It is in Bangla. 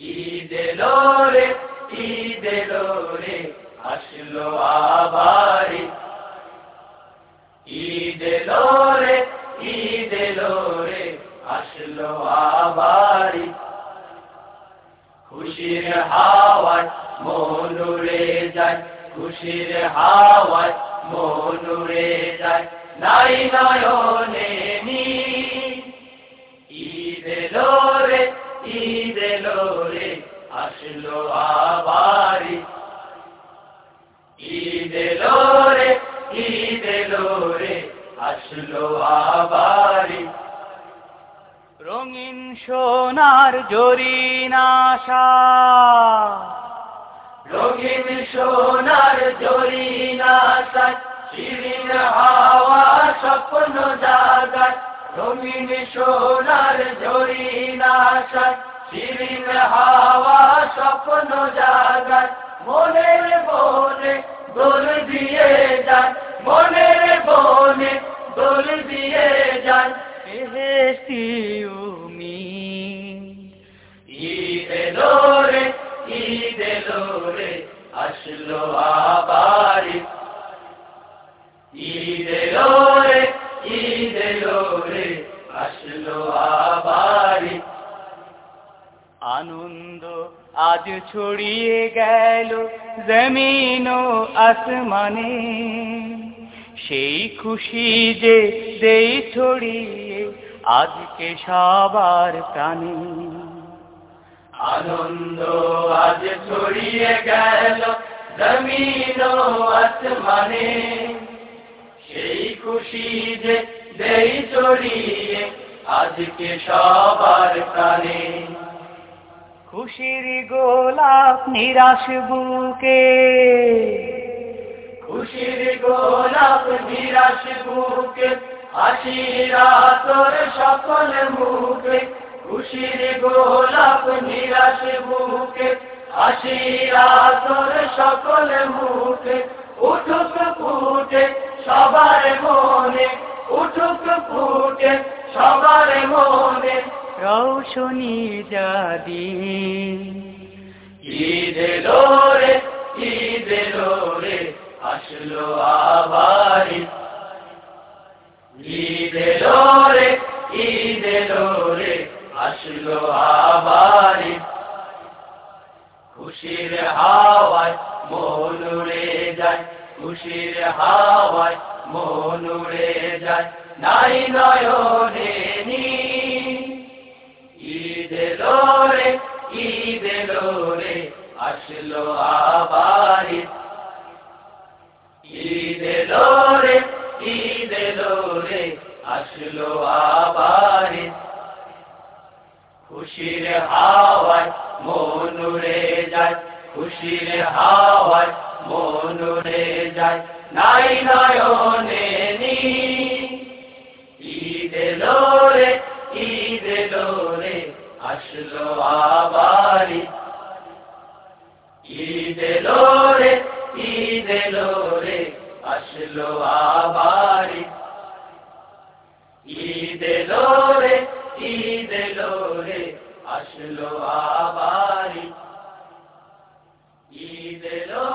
ঈদ এলো রে, ঈদ এলো রে, আসলো আবার ঈদ। এলো রে, ঈদ এলো রে, আসলো আবার খুশির হাওয়ায় মনুরে যায়, খুশির হাওয়ায় মনুরে যায়, নাই নয়নে নি ঈদ এলো ঈদ এলো রে আসলো আবারি। ঈদ এলো রে রঙিন সোনার জরিনাশা রঙিন সোনার জরিনাশায় শিরিন হাওয়া স্বপ্ন জাগায়। রঙিন সোনার শিরিন হাওয়া স্বপ্ন জাগায়, মনের বনে দোল দিয়ে যায়, মনের বনে দোল দিয়ে যায়। ঈদ রে, ঈদ এলো রে, আসলো আবারি আনন্দ আজ ছড়িয়ে গেল জমিন ও আসমানে। সেই খুশি যে দেই ছড়িয়ে আজকে সবার প্রাণে। আনন্দ আজ ছড়িয়ে গেল জমিন ও আসমানে। সেই খুশি যে দেই ছড়িয়ে আজকে সবার প্রাণে। খুশির গোলাপ নিরাশ বুকে। খুশির গোলাপ নিরাশ বুকে, হাসিরা তোর সকল মুখে। খুশির গোলাপ নিরাশ বুকে, হাসিরা তোর সকল মুখে। উঠুক ফুটে সবার মনে, উঠুক ফুটে সবার মনে। রৌশনি জাদি ঈদ রে ঈদ রে আসলো আবারি ঈদ। রে ঈদ রে আসলো আবারি খুশির হাওয়ায় মন উড়ে যায়, খুশির হাওয়ায় মন উড়ে যায়। নাই নয়নে নি আসলো আবারি। ঈদ এলো রে, ঈদ এলো রে খুশির হাওয়ায় মন উড়ে যায়, খুশির হাওয়ায় মন উড়ে যায়, নাই নয়নে নি। ঈদ এলো রে, ঈদ এলো রে, আসলো আবারি। ঈদ এলো রে ঈদ এলো রে আসলো আবারি। ঈদ এলো রে ঈদ এলো আসলো আবারি। ঈদ এলো